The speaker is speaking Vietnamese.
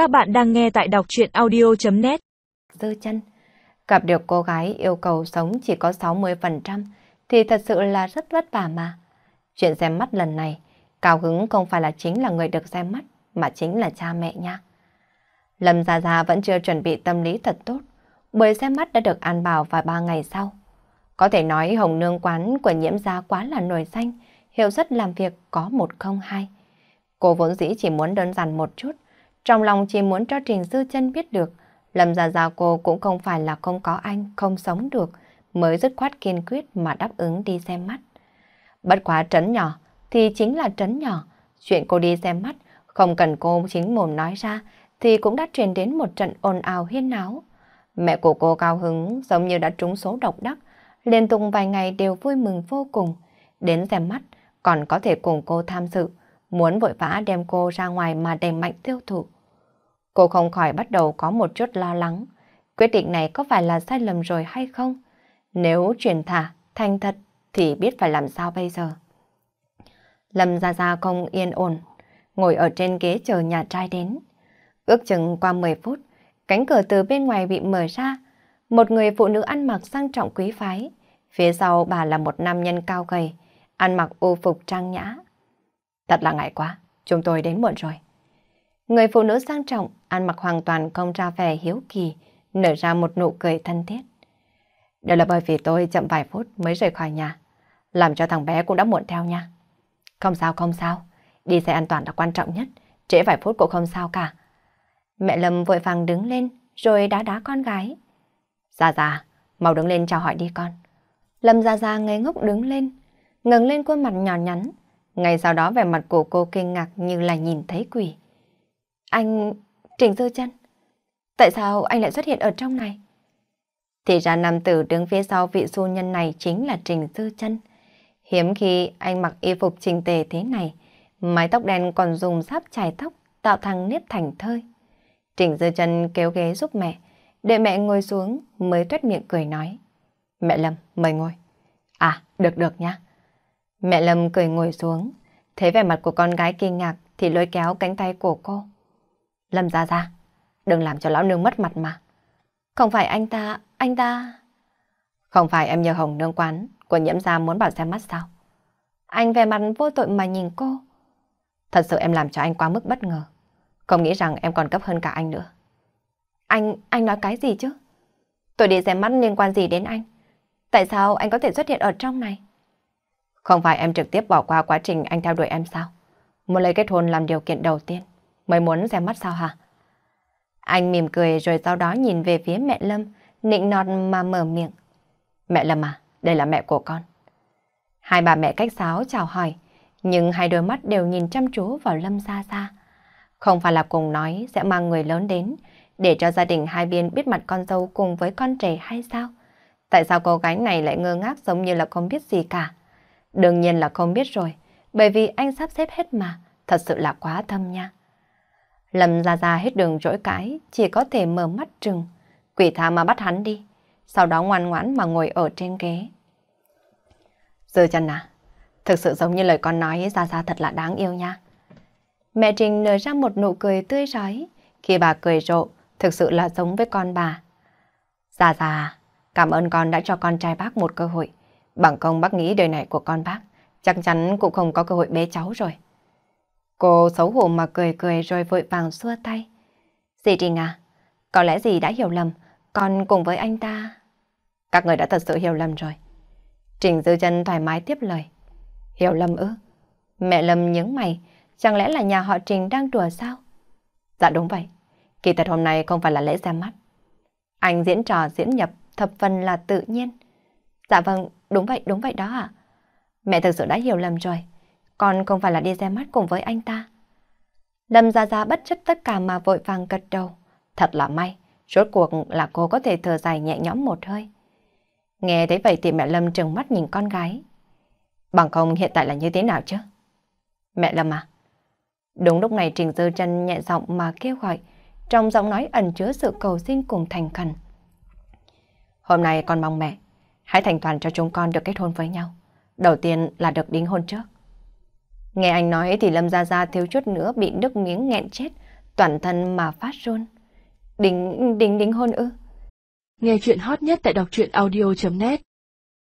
Các bạn đang nghe tại đọc chuyện audio.net Dư chân Gặp được cô gái yêu cầu sống chỉ có 60% thì thật sự là rất vất vả mà. Chuyện xem mắt lần này, cao hứng không phải là chính là người được xem mắt, mà chính là cha mẹ nha. Lâm Gia Gia vẫn chưa chuẩn bị tâm lý thật tốt, bởi xem mắt đã được an bảo vài ba ngày sau. Có thể nói hồng nương quán của nhiễm gia quá là nổi danh, hiệu suất làm việc có một không hai. Cô vốn dĩ chỉ muốn đơn giản một chút, trong lòng chỉ muốn cho Trình Dư chân biết được, Lâm Gia Gia cô cũng không phải là không có anh, không sống được, mới dứt khoát kiên quyết mà đáp ứng đi xem mắt. Bất quá trấn nhỏ thì chính là trấn nhỏ, chuyện cô đi xem mắt, không cần cô chính mồm nói ra, thì cũng đã truyền đến một trận ồn ào hiên náo. Mẹ của cô cao hứng giống như đã trúng số độc đắc, liên tục vài ngày đều vui mừng vô cùng. Đến xem mắt, còn có thể cùng cô tham dự, muốn vội vã đem cô ra ngoài mà đẩy mạnh tiêu thụ. Cô không khỏi bắt đầu có một chút lo lắng. Quyết định này có phải là sai lầm rồi hay không? Nếu truyền thả, thành thật, thì biết phải làm sao bây giờ. Lâm Gia Gia không yên ổn, ngồi ở trên ghế chờ nhà trai đến. Ước chừng qua 10 phút, cánh cửa từ bên ngoài bị mở ra. Một người phụ nữ ăn mặc sang trọng quý phái. Phía sau bà là một nam nhân cao gầy, ăn mặc ô phục trang nhã. Thật là ngại quá, chúng tôi đến muộn rồi. Người phụ nữ sang trọng, ăn mặc hoàn toàn không ra vẻ hiếu kỳ, nở ra một nụ cười thân thiết. đều là bởi vì tôi chậm vài phút mới rời khỏi nhà, làm cho thằng bé cũng đã muộn theo nha. Không sao, không sao, đi xe an toàn là quan trọng nhất, trễ vài phút cũng không sao cả. Mẹ Lâm vội vàng đứng lên, rồi đá đá con gái. Dạ dạ, mau đứng lên chào hỏi đi con. Lâm Gia Gia ngây ngốc đứng lên, ngẩng lên khuôn mặt nhỏ nhắn. Ngay sau đó vẻ mặt của cô kinh ngạc như là nhìn thấy quỷ. Anh... Trình Dư chân Tại sao anh lại xuất hiện ở trong này? Thì ra nam tử đứng phía sau vị du nhân này chính là Trình Dư chân Hiếm khi anh mặc y phục trình tề thế này, mái tóc đen còn dùng sáp chải tóc tạo thành nếp thành thơi. Trình Dư chân kéo ghế giúp mẹ, để mẹ ngồi xuống mới tuét miệng cười nói. Mẹ Lâm, mời ngồi. À, được được nha. Mẹ Lâm cười ngồi xuống, thấy vẻ mặt của con gái kinh ngạc thì lôi kéo cánh tay của cô. Lâm ra ra, đừng làm cho lão nương mất mặt mà. Không phải anh ta, anh ta... Không phải em nhờ hồng nương quán của nhiễm gia muốn bảo xem mắt sao? Anh về mặt vô tội mà nhìn cô. Thật sự em làm cho anh quá mức bất ngờ. Không nghĩ rằng em còn cấp hơn cả anh nữa. Anh, anh nói cái gì chứ? Tôi đi xem mắt liên quan gì đến anh? Tại sao anh có thể xuất hiện ở trong này? Không phải em trực tiếp bỏ qua quá trình anh theo đuổi em sao? Muốn lấy kết hôn làm điều kiện đầu tiên. Mới muốn xem mắt sao hả? Anh mỉm cười rồi sau đó nhìn về phía mẹ Lâm, nịnh nọt mà mở miệng. Mẹ Lâm à, đây là mẹ của con. Hai bà mẹ cách sáo chào hỏi, nhưng hai đôi mắt đều nhìn chăm chú vào Lâm xa xa. Không phải là cùng nói sẽ mang người lớn đến, để cho gia đình hai bên biết mặt con dâu cùng với con trẻ hay sao? Tại sao cô gái này lại ngơ ngác giống như là không biết gì cả? Đương nhiên là không biết rồi, bởi vì anh sắp xếp hết mà, thật sự là quá thâm nha. Lâm ra ra hết đường rỗi cãi, chỉ có thể mở mắt trừng. Quỷ tha mà bắt hắn đi, sau đó ngoan ngoãn mà ngồi ở trên ghế. Dư chân à, thực sự giống như lời con nói ra ra thật là đáng yêu nha. Mẹ Trình nở ra một nụ cười tươi rói, khi bà cười rộ, thực sự là giống với con bà. Già già, cảm ơn con đã cho con trai bác một cơ hội. Bằng công bác nghĩ đời này của con bác, chắc chắn cũng không có cơ hội bế cháu rồi. Cô xấu hổ mà cười cười rồi vội vàng xua tay. Dì Trình à, có lẽ dì đã hiểu lầm, con cùng với anh ta... Các người đã thật sự hiểu lầm rồi. Trình Dư chân thoải mái tiếp lời. Hiểu lầm ư? Mẹ Lâm nhướng mày, chẳng lẽ là nhà họ Trình đang đùa sao? Dạ đúng vậy, kỳ thật hôm nay không phải là lễ ra mắt. Anh diễn trò diễn nhập thập phần là tự nhiên. Dạ vâng, đúng vậy, đúng vậy đó ạ. Mẹ thực sự đã hiểu lầm rồi con không phải là đi ra mắt cùng với anh ta. Lâm Gia Gia bất chấp tất cả mà vội vàng gật đầu. Thật là may, rốt cuộc là cô có thể thở dài nhẹ nhõm một hơi. Nghe thấy vậy thì mẹ Lâm trừng mắt nhìn con gái. Bằng không hiện tại là như thế nào chứ? Mẹ Lâm à? Đúng lúc này Trình Dư chân nhẹ giọng mà kêu gọi, trong giọng nói ẩn chứa sự cầu xin cùng thành khẩn. Hôm nay con mong mẹ, hãy thành toàn cho chúng con được kết hôn với nhau. Đầu tiên là được đính hôn trước. Nghe anh nói thì Lâm Gia Gia thiếu chút nữa bị nước miếng nghẹn chết, toàn thân mà phát run. Đính, đính, đính hôn ư? Nghe chuyện hot nhất tại đọc truyện audio.net